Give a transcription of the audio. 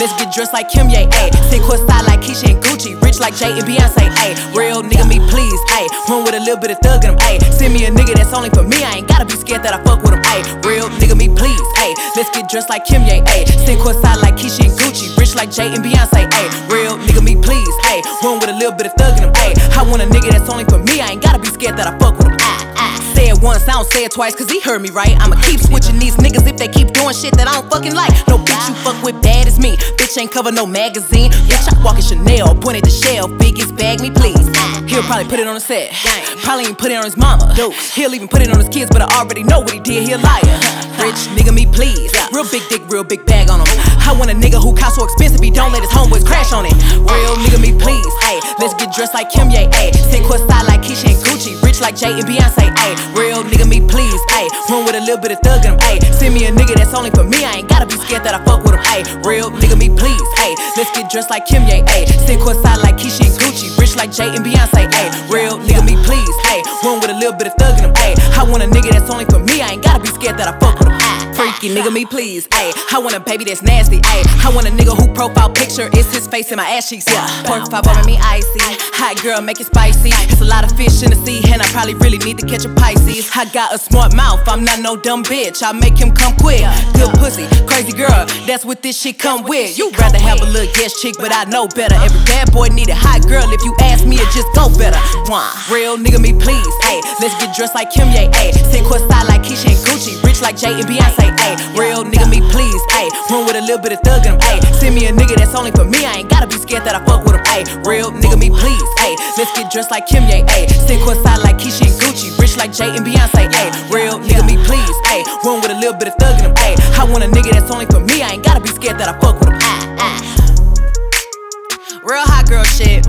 Let's get dressed like Kim Ye, ayy. Sit courtside like Keyshia and Gucci. Rich like Jay and Beyonce, ayy. Real nigga, me please, ayy. Run with a little bit of thug in him, ayy. Send me a nigga that's only for me. I ain't gotta be scared that I fuck with him, ayy. Real nigga, me please, ayy. Let's get dressed like Kim Ye, ayy. Sit courtside like Keyshia and Gucci. Rich like Jay and Beyonce, ayy. Real nigga, me please, ayy. Run with a little bit of thug in him, ayy. I want a nigga that's only for me. I ain't gotta be scared that I fuck with him, ah, ah. Say it once, I don't say it twice, cause he heard me right. I'ma keep switching these niggas if they keep doing shit that I don't fucking like. No with bad as me. Bitch ain't cover no magazine. Bitch, I walk in Chanel, pointed the shell. Biggest bag me, please. He'll probably put it on the set. Probably even put it on his mama. He'll even put it on his kids, but I already know what he did. He a liar. Rich nigga, me please. Real big dick, real big bag on him. I want a nigga who cost so expensive, he don't let his homeboys crash on it. Real nigga, me please. Ayy, let's get dressed like Kim Ye. Ayy, sit courtside like Keyshia and Gucci. Rich like Jay and Beyonce. Ayy, real nigga, me please. Ayy, run with a little bit of thug in him. Ayy, send me a nigga that's only for me. I ain't gotta be scared that I fuck with Ayy, real nigga, me please. Ayy, let's get dressed like Kim Ye. Ayy, sit courtside like Keyshia and Gucci. Rich like Jay and Beyonce. Ayy, real nigga, me please. Ayy, one with a little bit of thug in him. Ayy, I want a nigga that's only for me. I ain't gotta be scared that I fuck with him. Freaky nigga, me please. Ayy, I want a baby that's nasty. Ayy, I want a nigga who profile picture is his face in my ass cheeks. Yeah, pork pop over me icy. Hot girl, make it spicy. It's a lot of fish in the sea, and I probably really need to catch a Pisces. I got a smart mouth, I'm not no dumb bitch. I make him come quick. Good pussy, crazy girl, that's what this shit come with. You rather have a little guest chick, but I know better. Every bad boy need a hot girl. If you ask just go better. Mwah. Real nigga, me please. Ayy, let's get dressed like Kim Ye. Ayy, sit courtside like Keyshia and Gucci. Rich like Jay and Beyonce. Ayy, real nigga, me please. Ayy, run with a little bit of thug in him. Ayy, send me a nigga that's only for me. I ain't gotta be scared that I fuck with him. Ayy, real nigga, me please. Ayy, let's get dressed like Kim Ye. Ayy, sit courtside like Keyshia and Gucci. Rich like Jay and Beyonce. Ayy, real nigga, me please. Ayy, run with a little bit of thug in him. Ayy, I want a nigga that's only for me. I ain't gotta be scared that I fuck with him. Ah, ah. Real hot girl shit.